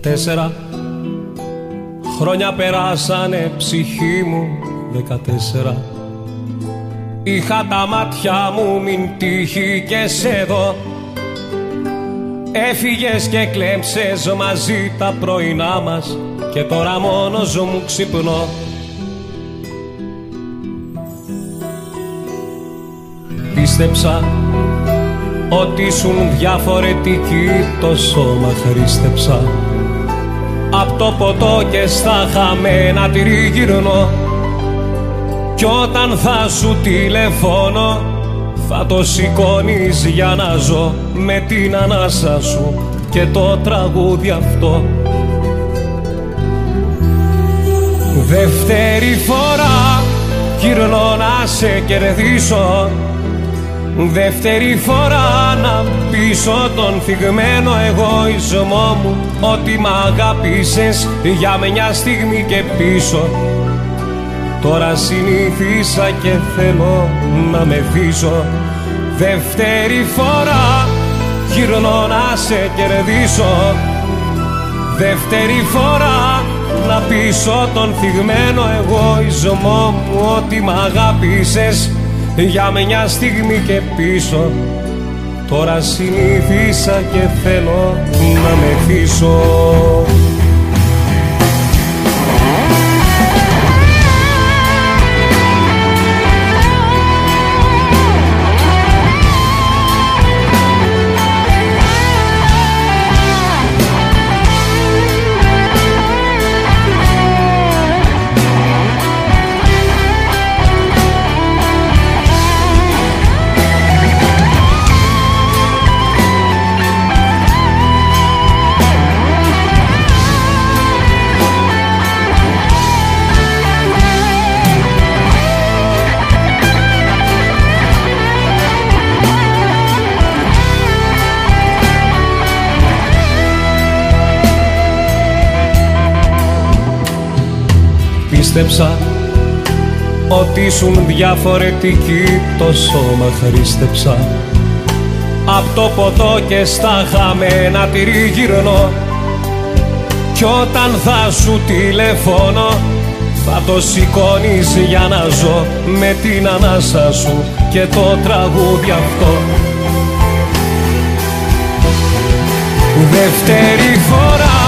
Δεκατέσσερα χρόνια περάσανε ψυχή μου Δεκατέσσερα. Είχα τα μάτια μου μην τύχει και σε δω. Έφυγες και κλέμψες μαζί τα πρωινά μας Και τώρα μόνος μου ξυπνώ. Πίστεψα ότι ήσουν διαφορετική το σώμα χρήστεψα Απ' το ποτό και στα χαμένα τριγυρνώ Κι όταν θα σου τηλεφώνω θα το σηκώνεις για να ζω με την ανάσα σου και το τραγούδι αυτό. Δεύτερη φορά γυρνώ να σε κερδίσω Δεύτερη φορά να πείσω τον θυγμένο εγωισμό μου Ότι μ' αγάπησες για μια στιγμή και πίσω. Τώρα συνήθισα και θέλω να με φύσω Δεύτερη φορά γυρνώ να σε κερδίσω. Δεύτερη φορά να πείσω τον θυγμένο εγωισμό μου Ότι μ' αγάπησες για μια στιγμή και πίσω Τώρα συνήθισα και θέλω να με φύσω πίστεψα ότι ήσουν διαφορετική το σώμα χρήστεψα. Απ' το ποτό και στα χαμένα τριγυρνώ κι όταν θα σου τηλεφώνω θα το σηκώνεις για να ζω με την ανάσα σου και το τραγούδι αυτό. Δεύτερη φορά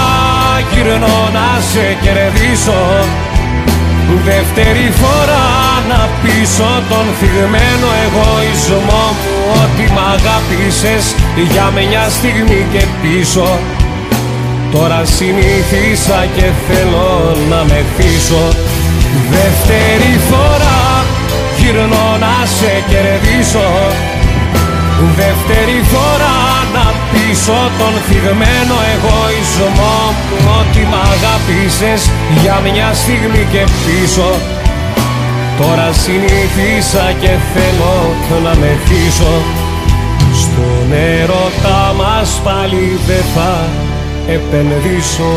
γυρνώ να σε κερδίσω Δεύτερη φορά να πείσω τον θυγμένο εγωισμό μου Ότι μ' αγάπησες για μια στιγμή και πίσω. Τώρα συνήθισα και θέλω να με θύσω Δεύτερη φορά γυρνώ να σε κερδίσω πείσω τον θυγμένο εγωισμό μου Ότι μ' αγάπησες για μια στιγμή και πίσω. Τώρα συνήθισα και θέλω να με θύσω Στον έρωτα μας πάλι δεν θα επενδύσω